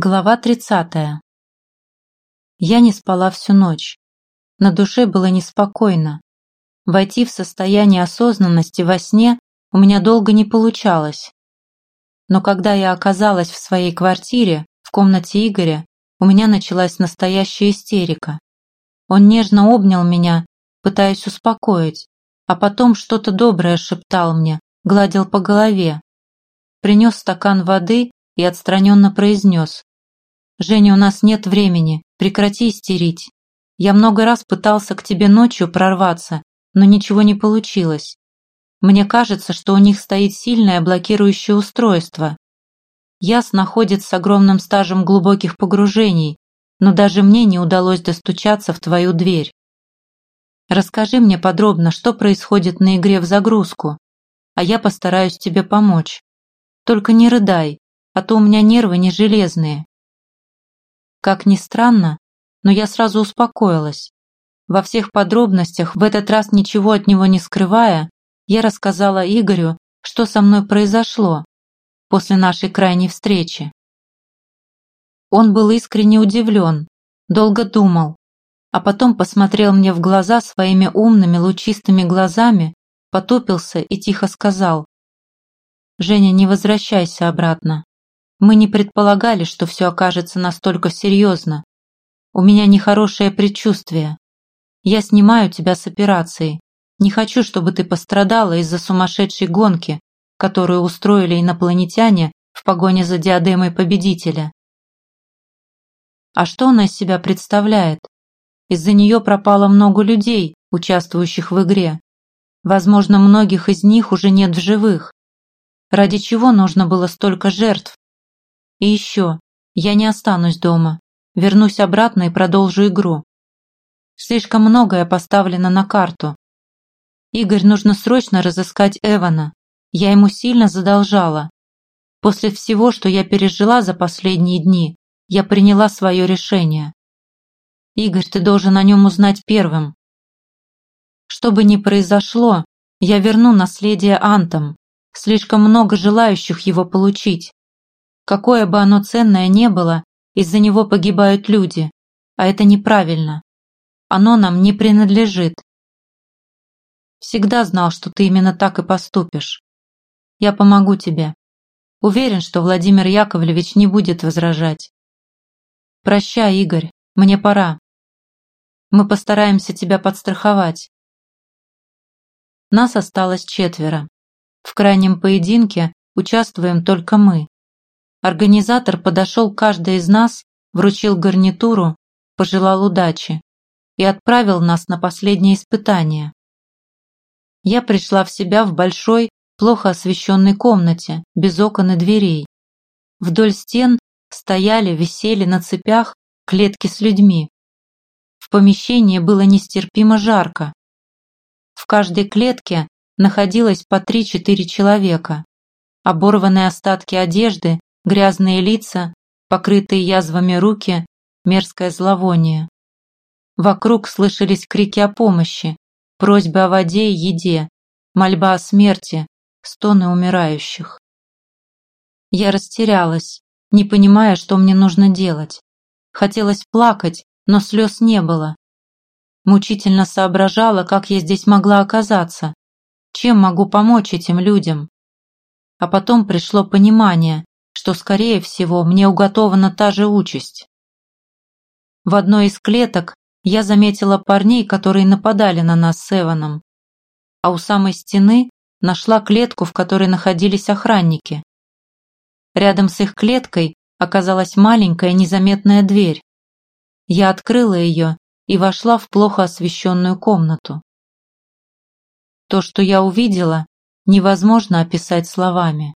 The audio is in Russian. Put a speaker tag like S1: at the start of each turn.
S1: Глава 30. Я не спала всю ночь. На душе было неспокойно. Войти в состояние осознанности во сне у меня долго не получалось. Но когда я оказалась в своей квартире, в комнате Игоря, у меня началась настоящая истерика. Он нежно обнял меня, пытаясь успокоить, а потом что-то доброе шептал мне, гладил по голове. Принес стакан воды и отстраненно произнес. «Женя, у нас нет времени, прекрати истерить. Я много раз пытался к тебе ночью прорваться, но ничего не получилось. Мне кажется, что у них стоит сильное блокирующее устройство. Яс находится с огромным стажем глубоких погружений, но даже мне не удалось достучаться в твою дверь. Расскажи мне подробно, что происходит на игре в загрузку, а я постараюсь тебе помочь. Только не рыдай, а то у меня нервы не железные. Как ни странно, но я сразу успокоилась. Во всех подробностях, в этот раз ничего от него не скрывая, я рассказала Игорю, что со мной произошло после нашей крайней встречи. Он был искренне удивлен, долго думал, а потом посмотрел мне в глаза своими умными лучистыми глазами, потупился и тихо сказал, «Женя, не возвращайся обратно. Мы не предполагали, что все окажется настолько серьезно. У меня нехорошее предчувствие. Я снимаю тебя с операции. Не хочу, чтобы ты пострадала из-за сумасшедшей гонки, которую устроили инопланетяне в погоне за диадемой победителя. А что она из себя представляет? Из-за нее пропало много людей, участвующих в игре. Возможно, многих из них уже нет в живых. Ради чего нужно было столько жертв? И еще, я не останусь дома. Вернусь обратно и продолжу игру. Слишком многое поставлено на карту. Игорь, нужно срочно разыскать Эвана. Я ему сильно задолжала. После всего, что я пережила за последние дни, я приняла свое решение. Игорь, ты должен о нем узнать первым. Что бы ни произошло, я верну наследие Антам. Слишком много желающих его получить. Какое бы оно ценное не было, из-за него погибают люди, а это неправильно. Оно нам не принадлежит. Всегда знал, что ты именно так и поступишь. Я помогу тебе. Уверен, что Владимир Яковлевич не будет возражать. Прощай, Игорь, мне пора. Мы постараемся тебя подстраховать. Нас осталось четверо. В крайнем поединке участвуем только мы. Организатор подошел к каждой из нас, вручил гарнитуру, пожелал удачи и отправил нас на последнее испытание. Я пришла в себя в большой, плохо освещенной комнате, без окон и дверей. Вдоль стен стояли, висели на цепях клетки с людьми. В помещении было нестерпимо жарко. В каждой клетке находилось по три-четыре человека. Оборванные остатки одежды грязные лица, покрытые язвами руки, мерзкое зловоние. Вокруг слышались крики о помощи, просьбы о воде и еде, мольба о смерти, стоны умирающих. Я растерялась, не понимая, что мне нужно делать. Хотелось плакать, но слез не было. Мучительно соображала, как я здесь могла оказаться, чем могу помочь этим людям. А потом пришло понимание, что, скорее всего, мне уготована та же участь. В одной из клеток я заметила парней, которые нападали на нас с Эваном, а у самой стены нашла клетку, в которой находились охранники. Рядом с их клеткой оказалась маленькая незаметная дверь. Я открыла ее и вошла в плохо освещенную комнату. То, что я увидела, невозможно описать словами.